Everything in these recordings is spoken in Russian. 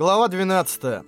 Глава 12.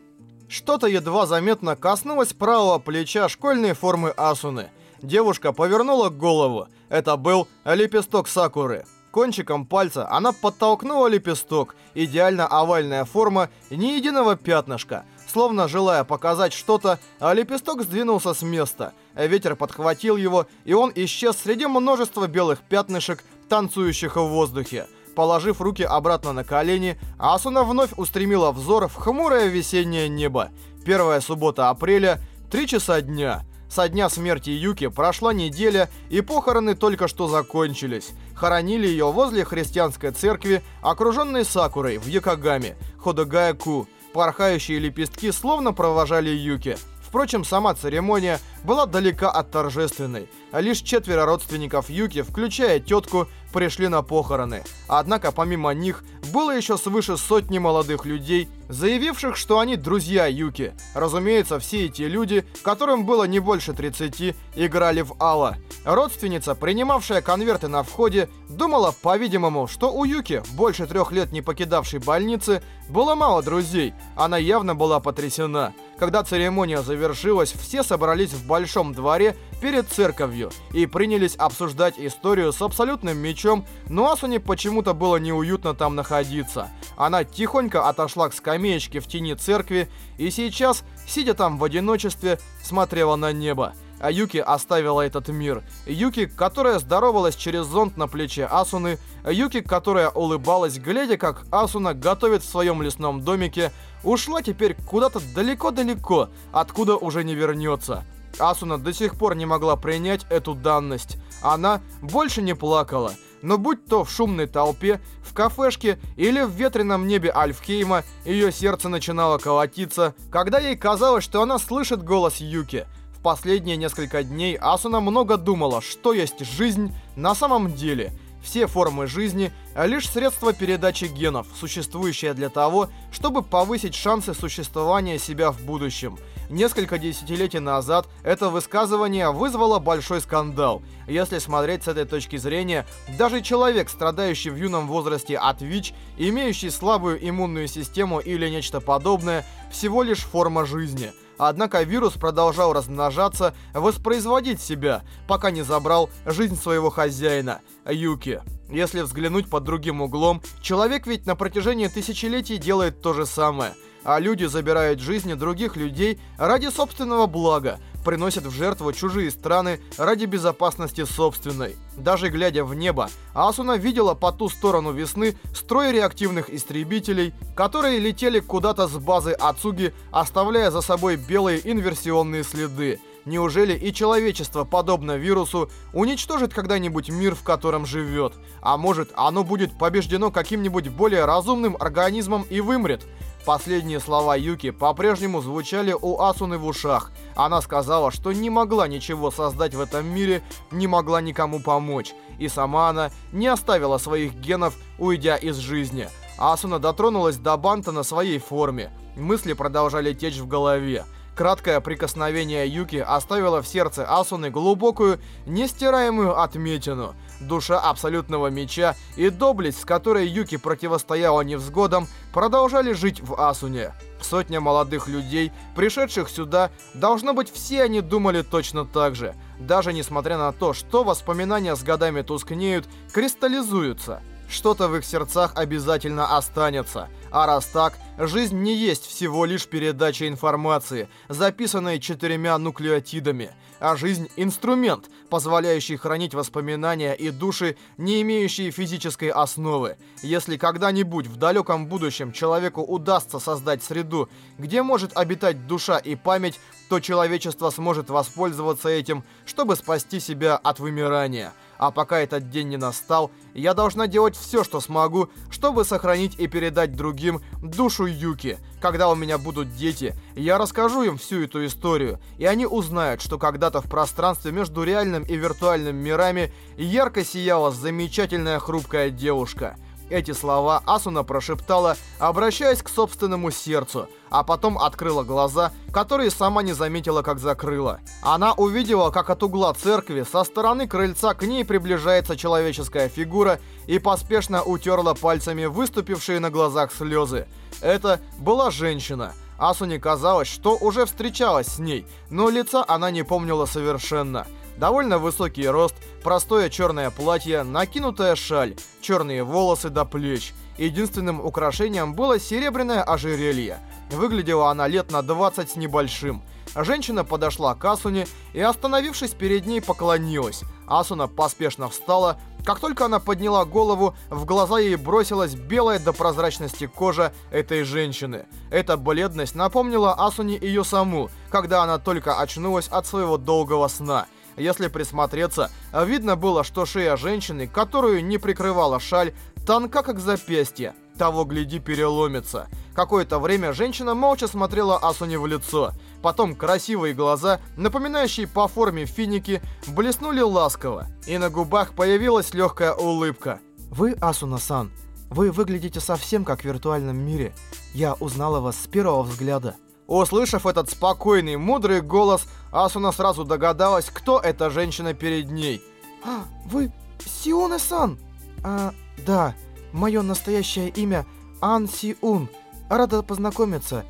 Что-то едва заметно коснулось правого плеча школьной формы Асуны. Девушка повернула голову. Это был лепесток сакуры. Кончиком пальца она подтолкнула лепесток. Идеально овальная форма, ни единого пятнышка. Словно желая показать что-то, лепесток сдвинулся с места. Ветер подхватил его, и он исчез среди множества белых пятнышек, танцующих в воздухе. Положив руки обратно на колени, Асуна вновь устремила взор в хмурое весеннее небо. Первая суббота апреля, 3 часа дня. Со дня смерти Юки прошла неделя, и похороны только что закончились. Хоронили ее возле христианской церкви, окруженной сакурой в Якогаме, Ходогая-ку. Порхающие лепестки словно провожали Юки. Впрочем, сама церемония была далека от торжественной. Лишь четверо родственников Юки, включая тетку, пришли на похороны. Однако помимо них было еще свыше сотни молодых людей, заявивших, что они друзья Юки. Разумеется, все эти люди, которым было не больше 30, играли в Алла. Родственница, принимавшая конверты на входе, думала, по-видимому, что у Юки, больше трех лет не покидавшей больницы, было мало друзей. Она явно была потрясена. Когда церемония завершилась, все собрались в большом дворе перед церковью и принялись обсуждать историю с абсолютным мечом, но Асуне почему-то было неуютно там находиться. Она тихонько отошла к скамеечке в тени церкви и сейчас, сидя там в одиночестве, смотрела на небо. А Юки оставила этот мир. Юки, которая здоровалась через зонт на плече Асуны. Юки, которая улыбалась, глядя, как Асуна готовит в своем лесном домике, ушла теперь куда-то далеко-далеко, откуда уже не вернется. Асуна до сих пор не могла принять эту данность. Она больше не плакала. Но будь то в шумной толпе, в кафешке или в ветреном небе Альфхейма, ее сердце начинало колотиться, когда ей казалось, что она слышит голос Юки. В последние несколько дней Асуна много думала, что есть жизнь на самом деле – все формы жизни – лишь средство передачи генов, существующее для того, чтобы повысить шансы существования себя в будущем. Несколько десятилетий назад это высказывание вызвало большой скандал. Если смотреть с этой точки зрения, даже человек, страдающий в юном возрасте от ВИЧ, имеющий слабую иммунную систему или нечто подобное, всего лишь форма жизни – Однако вирус продолжал размножаться, воспроизводить себя, пока не забрал жизнь своего хозяина, Юки. Если взглянуть под другим углом, человек ведь на протяжении тысячелетий делает то же самое – а люди забирают жизни других людей ради собственного блага, приносят в жертву чужие страны ради безопасности собственной. Даже глядя в небо, Асуна видела по ту сторону весны строй реактивных истребителей, которые летели куда-то с базы Ацуги, оставляя за собой белые инверсионные следы. Неужели и человечество, подобно вирусу, уничтожит когда-нибудь мир, в котором живет? А может, оно будет побеждено каким-нибудь более разумным организмом и вымрет? Последние слова Юки по-прежнему звучали у Асуны в ушах. Она сказала, что не могла ничего создать в этом мире, не могла никому помочь. И сама она не оставила своих генов, уйдя из жизни. Асуна дотронулась до банта на своей форме. Мысли продолжали течь в голове. Краткое прикосновение Юки оставило в сердце Асуны глубокую, нестираемую отметину. Душа абсолютного меча и доблесть, с которой Юки противостояла невзгодам, продолжали жить в Асуне. Сотня молодых людей, пришедших сюда, должно быть, все они думали точно так же. Даже несмотря на то, что воспоминания с годами тускнеют, кристаллизуются. Что-то в их сердцах обязательно останется. А раз так, жизнь не есть всего лишь передача информации, записанной четырьмя нуклеотидами, а жизнь — инструмент, позволяющий хранить воспоминания и души, не имеющие физической основы. Если когда-нибудь в далеком будущем человеку удастся создать среду, где может обитать душа и память, то человечество сможет воспользоваться этим, чтобы спасти себя от вымирания. А пока этот день не настал, я должна делать все, что смогу, чтобы сохранить и передать другим душу Юки. Когда у меня будут дети, я расскажу им всю эту историю, и они узнают, что когда-то в пространстве между реальным и виртуальным мирами ярко сияла замечательная хрупкая девушка. Эти слова Асуна прошептала, обращаясь к собственному сердцу, а потом открыла глаза, которые сама не заметила, как закрыла. Она увидела, как от угла церкви со стороны крыльца к ней приближается человеческая фигура и поспешно утерла пальцами выступившие на глазах слезы. Это была женщина. Асуне казалось, что уже встречалась с ней, но лица она не помнила совершенно. Довольно высокий рост, простое черное платье, накинутая шаль, черные волосы до плеч. Единственным украшением было серебряное ожерелье. Выглядела она лет на 20 с небольшим. Женщина подошла к Асуне и, остановившись перед ней, поклонилась. Асуна поспешно встала. Как только она подняла голову, в глаза ей бросилась белая до прозрачности кожа этой женщины. Эта бледность напомнила Асуне ее саму, когда она только очнулась от своего долгого сна – если присмотреться, видно было, что шея женщины, которую не прикрывала шаль, тонка как запястье. Того, гляди, переломится. Какое-то время женщина молча смотрела Асуне в лицо. Потом красивые глаза, напоминающие по форме финики, блеснули ласково. И на губах появилась легкая улыбка. «Вы, Асуна-сан, вы выглядите совсем как в виртуальном мире. Я узнала вас с первого взгляда». Услышав этот спокойный, мудрый голос, Асуна сразу догадалась, кто эта женщина перед ней. «А, вы Сиуна-сан?» «А, да, мое настоящее имя Ан Сиун. Рада познакомиться.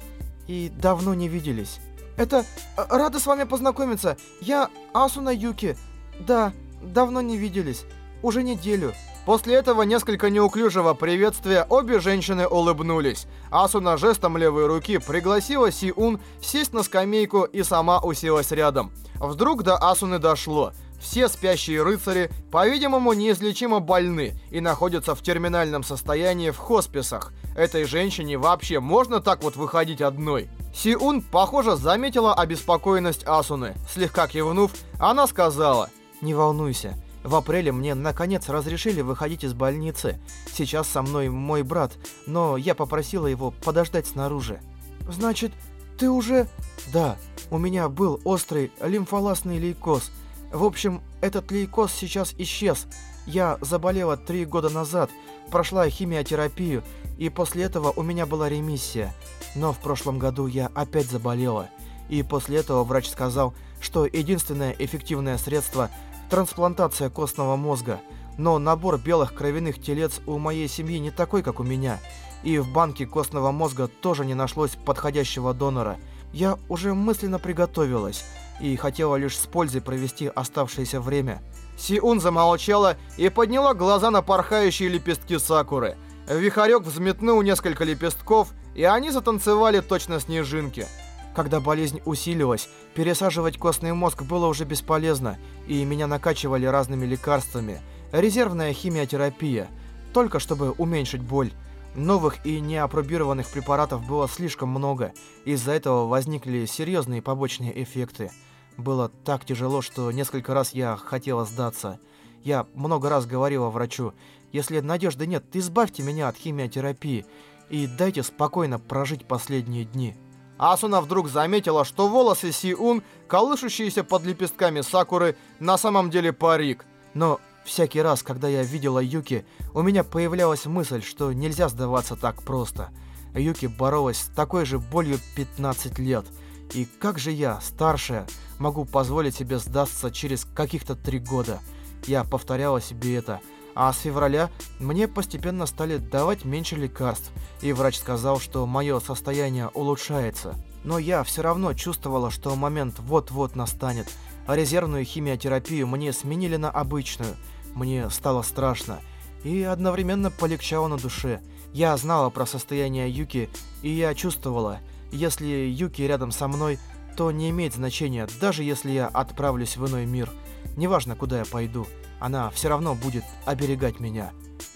И давно не виделись». «Это... Э, рада с вами познакомиться. Я Асуна Юки. Да, давно не виделись. Уже неделю». После этого несколько неуклюжего приветствия обе женщины улыбнулись. Асуна жестом левой руки пригласила Сиун сесть на скамейку и сама уселась рядом. Вдруг до Асуны дошло. Все спящие рыцари, по-видимому, неизлечимо больны и находятся в терминальном состоянии в хосписах. Этой женщине вообще можно так вот выходить одной? Сиун, похоже, заметила обеспокоенность Асуны. Слегка кивнув, она сказала, «Не волнуйся, в апреле мне наконец разрешили выходить из больницы. Сейчас со мной мой брат, но я попросила его подождать снаружи. Значит, ты уже... Да, у меня был острый лимфоластный лейкоз. В общем, этот лейкоз сейчас исчез. Я заболела три года назад, прошла химиотерапию, и после этого у меня была ремиссия. Но в прошлом году я опять заболела. И после этого врач сказал, что единственное эффективное средство – трансплантация костного мозга, но набор белых кровяных телец у моей семьи не такой, как у меня, и в банке костного мозга тоже не нашлось подходящего донора. Я уже мысленно приготовилась и хотела лишь с пользой провести оставшееся время. Сиун замолчала и подняла глаза на порхающие лепестки сакуры. Вихарек взметнул несколько лепестков, и они затанцевали точно снежинки. Когда болезнь усилилась, пересаживать костный мозг было уже бесполезно, и меня накачивали разными лекарствами. Резервная химиотерапия, только чтобы уменьшить боль. Новых и неопробированных препаратов было слишком много, из-за этого возникли серьезные побочные эффекты. Было так тяжело, что несколько раз я хотела сдаться. Я много раз говорила врачу, если надежды нет, избавьте меня от химиотерапии и дайте спокойно прожить последние дни. Асуна вдруг заметила, что волосы Сиун, колышущиеся под лепестками сакуры, на самом деле парик. Но всякий раз, когда я видела Юки, у меня появлялась мысль, что нельзя сдаваться так просто. Юки боролась с такой же болью 15 лет. И как же я, старшая, могу позволить себе сдаться через каких-то три года? Я повторяла себе это – а с февраля мне постепенно стали давать меньше лекарств, и врач сказал, что мое состояние улучшается. Но я все равно чувствовала, что момент вот-вот настанет, а резервную химиотерапию мне сменили на обычную. Мне стало страшно, и одновременно полегчало на душе. Я знала про состояние Юки, и я чувствовала, если Юки рядом со мной, то не имеет значения, даже если я отправлюсь в иной мир. Неважно, куда я пойду. Она все равно будет оберегать меня.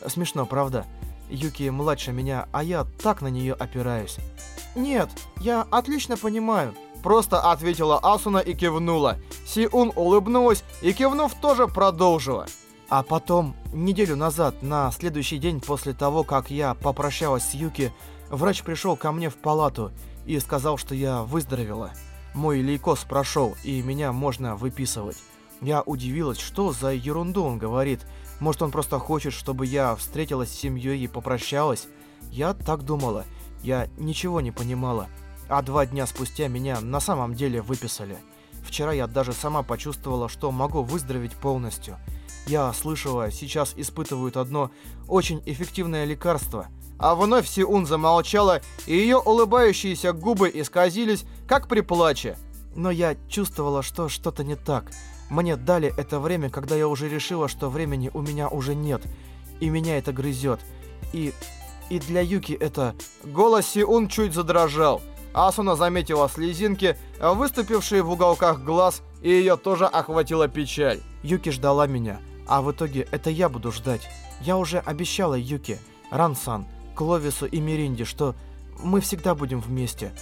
Смешно, правда? Юки младше меня, а я так на нее опираюсь. Нет, я отлично понимаю. Просто ответила Асуна и кивнула. Сиун улыбнулась и кивнув тоже продолжила. А потом, неделю назад, на следующий день после того, как я попрощалась с Юки, врач пришел ко мне в палату и сказал, что я выздоровела. Мой лейкоз прошел, и меня можно выписывать. Я удивилась, что за ерунду он говорит. Может, он просто хочет, чтобы я встретилась с семьей и попрощалась? Я так думала. Я ничего не понимала. А два дня спустя меня на самом деле выписали. Вчера я даже сама почувствовала, что могу выздороветь полностью. Я слышала, сейчас испытывают одно очень эффективное лекарство. А вновь Сиун замолчала, и ее улыбающиеся губы исказились, как при плаче. Но я чувствовала, что что-то не так. Мне дали это время, когда я уже решила, что времени у меня уже нет. И меня это грызет. И... и для Юки это... Голос Сиун чуть задрожал. Асуна заметила слезинки, выступившие в уголках глаз, и ее тоже охватила печаль. Юки ждала меня, а в итоге это я буду ждать. Я уже обещала Юки, Рансан, Кловису и Миринде, что мы всегда будем вместе.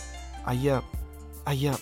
А я... а я...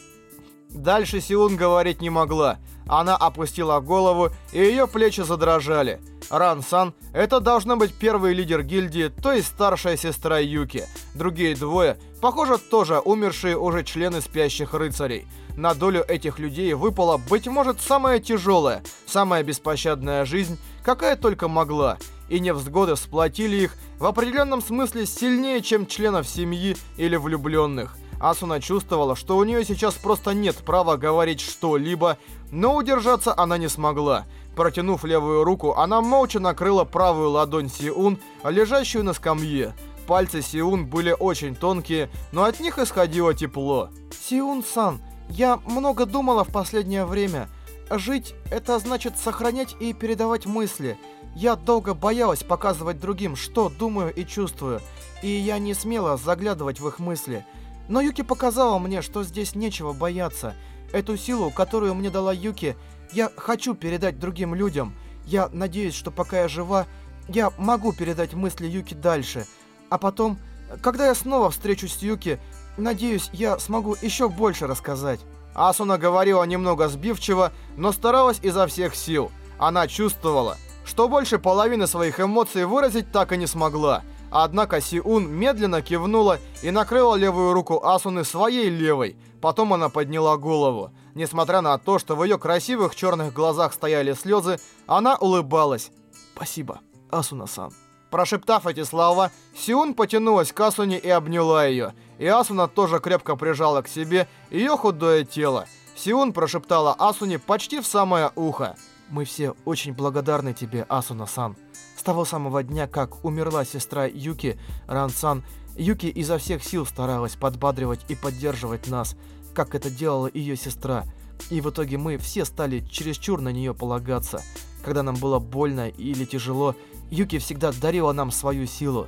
Дальше Сиун говорить не могла. Она опустила голову, и ее плечи задрожали. Ран-сан — это должно быть первый лидер гильдии, то есть старшая сестра Юки. Другие двое, похоже, тоже умершие уже члены спящих рыцарей. На долю этих людей выпала, быть может, самая тяжелая, самая беспощадная жизнь, какая только могла. И невзгоды сплотили их в определенном смысле сильнее, чем членов семьи или влюбленных. Асуна чувствовала, что у нее сейчас просто нет права говорить что-либо, но удержаться она не смогла. Протянув левую руку, она молча накрыла правую ладонь Сиун, лежащую на скамье. Пальцы Сиун были очень тонкие, но от них исходило тепло. «Сиун-сан, я много думала в последнее время. Жить — это значит сохранять и передавать мысли. Я долго боялась показывать другим, что думаю и чувствую, и я не смела заглядывать в их мысли». Но Юки показала мне, что здесь нечего бояться. Эту силу, которую мне дала Юки, я хочу передать другим людям. Я надеюсь, что пока я жива, я могу передать мысли Юки дальше. А потом, когда я снова встречусь с Юки, надеюсь, я смогу еще больше рассказать. Асуна говорила немного сбивчиво, но старалась изо всех сил. Она чувствовала, что больше половины своих эмоций выразить так и не смогла. Однако Сиун медленно кивнула и накрыла левую руку Асуны своей левой. Потом она подняла голову. Несмотря на то, что в ее красивых черных глазах стояли слезы, она улыбалась. «Спасибо, Асуна-сан». Прошептав эти слова, Сиун потянулась к Асуне и обняла ее. И Асуна тоже крепко прижала к себе ее худое тело. Сиун прошептала Асуне почти в самое ухо. «Мы все очень благодарны тебе, Асуна-сан». С того самого дня, как умерла сестра Юки, Рансан, Юки изо всех сил старалась подбадривать и поддерживать нас, как это делала ее сестра. И в итоге мы все стали чересчур на нее полагаться. Когда нам было больно или тяжело, Юки всегда дарила нам свою силу.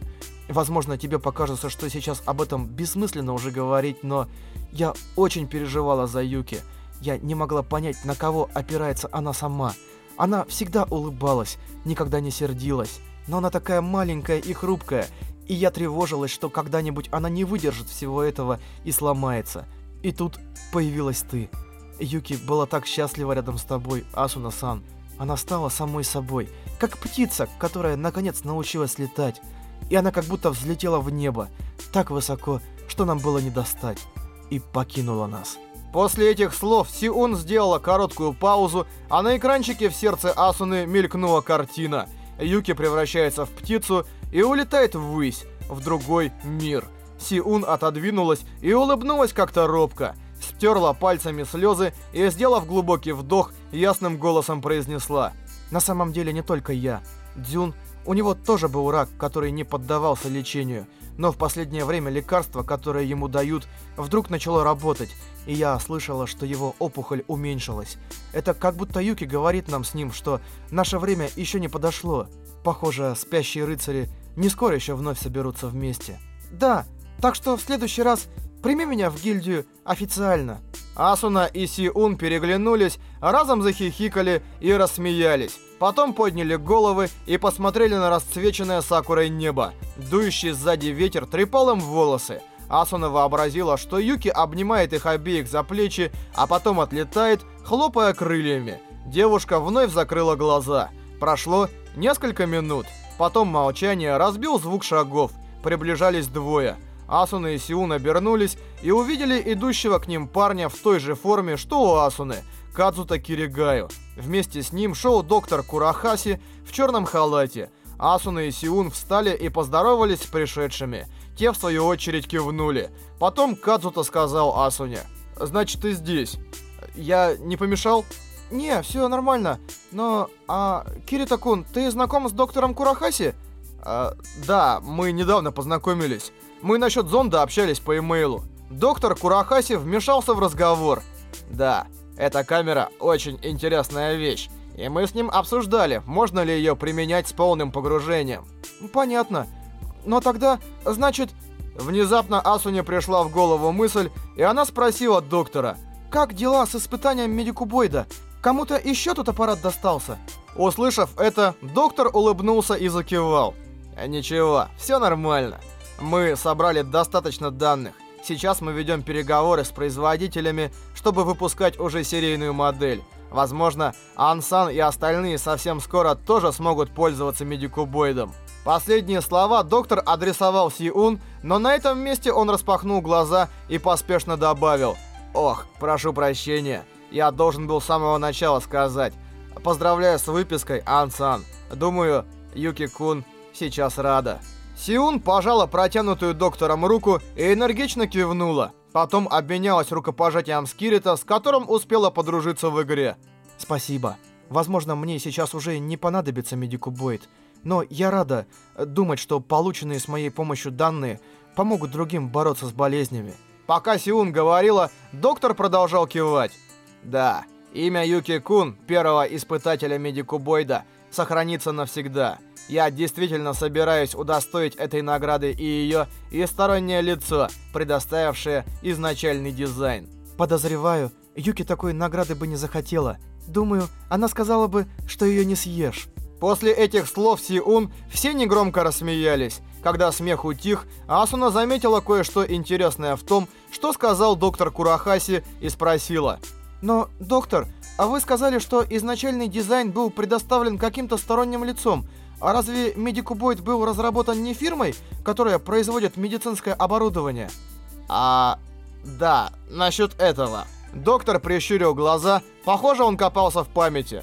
Возможно, тебе покажется, что сейчас об этом бессмысленно уже говорить, но я очень переживала за Юки. Я не могла понять, на кого опирается она сама – она всегда улыбалась, никогда не сердилась. Но она такая маленькая и хрупкая, и я тревожилась, что когда-нибудь она не выдержит всего этого и сломается. И тут появилась ты. Юки была так счастлива рядом с тобой, Асуна-сан. Она стала самой собой, как птица, которая наконец научилась летать. И она как будто взлетела в небо, так высоко, что нам было не достать. И покинула нас. После этих слов Сиун сделала короткую паузу, а на экранчике в сердце Асуны мелькнула картина. Юки превращается в птицу и улетает ввысь, в другой мир. Сиун отодвинулась и улыбнулась как-то робко, стерла пальцами слезы и, сделав глубокий вдох, ясным голосом произнесла. «На самом деле не только я. Дзюн, у него тоже был рак, который не поддавался лечению. Но в последнее время лекарство, которое ему дают, вдруг начало работать, и я слышала, что его опухоль уменьшилась. Это как будто Юки говорит нам с ним, что наше время еще не подошло. Похоже, спящие рыцари не скоро еще вновь соберутся вместе. Да, так что в следующий раз прими меня в гильдию официально. Асуна и Сиун переглянулись, разом захихикали и рассмеялись. Потом подняли головы и посмотрели на расцвеченное сакурой небо. Дующий сзади ветер трепал им волосы. Асуна вообразила, что Юки обнимает их обеих за плечи, а потом отлетает, хлопая крыльями. Девушка вновь закрыла глаза. Прошло несколько минут. Потом молчание разбил звук шагов. Приближались двое. Асуна и Сиун обернулись и увидели идущего к ним парня в той же форме, что у Асуны. Кадзута Киригаю. Вместе с ним шел доктор Курахаси в черном халате. Асуна и Сиун встали и поздоровались с пришедшими. Те, в свою очередь, кивнули. Потом Кадзута сказал Асуне. «Значит, ты здесь. Я не помешал?» «Не, все нормально. Но, а, Кирита-кун, ты знаком с доктором Курахаси?» а, «Да, мы недавно познакомились. Мы насчет зонда общались по имейлу. Доктор Курахаси вмешался в разговор. Да, эта камера очень интересная вещь. И мы с ним обсуждали, можно ли ее применять с полным погружением. Понятно. Но тогда, значит... Внезапно Асуне пришла в голову мысль, и она спросила доктора. Как дела с испытанием медикубоида? Кому-то еще тут аппарат достался? Услышав это, доктор улыбнулся и закивал. Ничего, все нормально. Мы собрали достаточно данных. Сейчас мы ведем переговоры с производителями, чтобы выпускать уже серийную модель. Возможно, Ансан и остальные совсем скоро тоже смогут пользоваться медикубоидом. Последние слова доктор адресовал Сиун, но на этом месте он распахнул глаза и поспешно добавил. «Ох, прошу прощения, я должен был с самого начала сказать. Поздравляю с выпиской, Ансан. Думаю, Юки-кун сейчас рада». Сиун пожала протянутую доктором руку и энергично кивнула. Потом обменялась рукопожатием с Кирита, с которым успела подружиться в игре. «Спасибо. Возможно, мне сейчас уже не понадобится медикубоид, но я рада думать, что полученные с моей помощью данные помогут другим бороться с болезнями». Пока Сиун говорила, доктор продолжал кивать. «Да, имя Юки Кун, первого испытателя медикубоида, сохранится навсегда». Я действительно собираюсь удостоить этой награды и ее, и стороннее лицо, предоставившее изначальный дизайн. Подозреваю, Юки такой награды бы не захотела. Думаю, она сказала бы, что ее не съешь. После этих слов Сиун все негромко рассмеялись. Когда смех утих, Асуна заметила кое-что интересное в том, что сказал доктор Курахаси и спросила. «Но, доктор, а вы сказали, что изначальный дизайн был предоставлен каким-то сторонним лицом. А разве Медикубоид был разработан не фирмой, которая производит медицинское оборудование? А, да, насчет этого. Доктор прищурил глаза, похоже, он копался в памяти.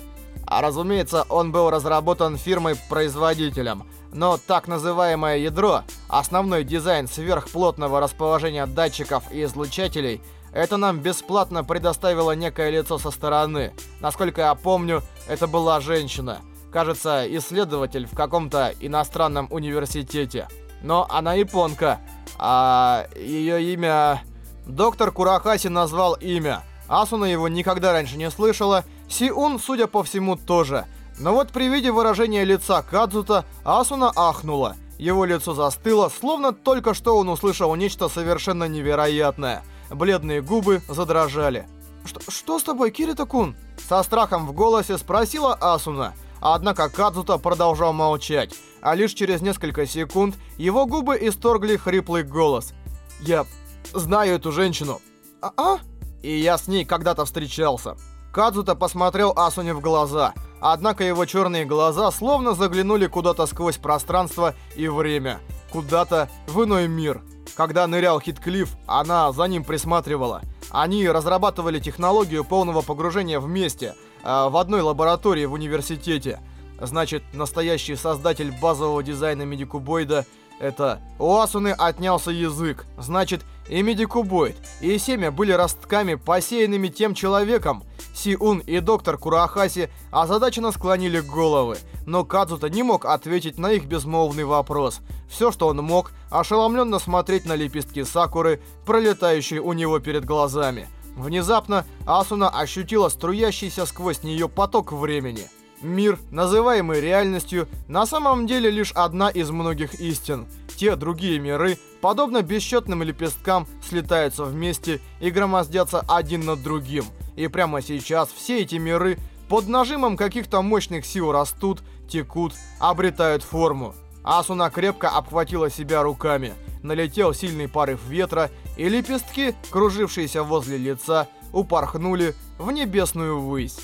А разумеется, он был разработан фирмой-производителем. Но так называемое ядро, основной дизайн сверхплотного расположения датчиков и излучателей, это нам бесплатно предоставило некое лицо со стороны. Насколько я помню, это была женщина кажется, исследователь в каком-то иностранном университете. Но она японка, а ее имя... Доктор Курахаси назвал имя. Асуна его никогда раньше не слышала, Сиун, судя по всему, тоже. Но вот при виде выражения лица Кадзута, Асуна ахнула. Его лицо застыло, словно только что он услышал нечто совершенно невероятное. Бледные губы задрожали. «Что, что с тобой, Кирита-кун?» Со страхом в голосе спросила Асуна. Однако Кадзута продолжал молчать, а лишь через несколько секунд его губы исторгли хриплый голос. «Я знаю эту женщину». «А-а?» «И я с ней когда-то встречался». Кадзута посмотрел Асуне в глаза, однако его черные глаза словно заглянули куда-то сквозь пространство и время, куда-то в иной мир. Когда нырял Хитклифф, она за ним присматривала. Они разрабатывали технологию полного погружения вместе – а, в одной лаборатории в университете. Значит, настоящий создатель базового дизайна медикубоида это у Асуны отнялся язык. Значит, и медикубоид, и семя были ростками, посеянными тем человеком. Сиун и доктор Курахаси озадаченно склонили головы, но Кадзута не мог ответить на их безмолвный вопрос. Все, что он мог, ошеломленно смотреть на лепестки сакуры, пролетающие у него перед глазами. Внезапно Асуна ощутила струящийся сквозь нее поток времени. Мир, называемый реальностью, на самом деле лишь одна из многих истин. Те другие миры, подобно бесчетным лепесткам, слетаются вместе и громоздятся один над другим. И прямо сейчас все эти миры под нажимом каких-то мощных сил растут, текут, обретают форму. Асуна крепко обхватила себя руками. Налетел сильный порыв ветра, и лепестки, кружившиеся возле лица, упорхнули в небесную высь.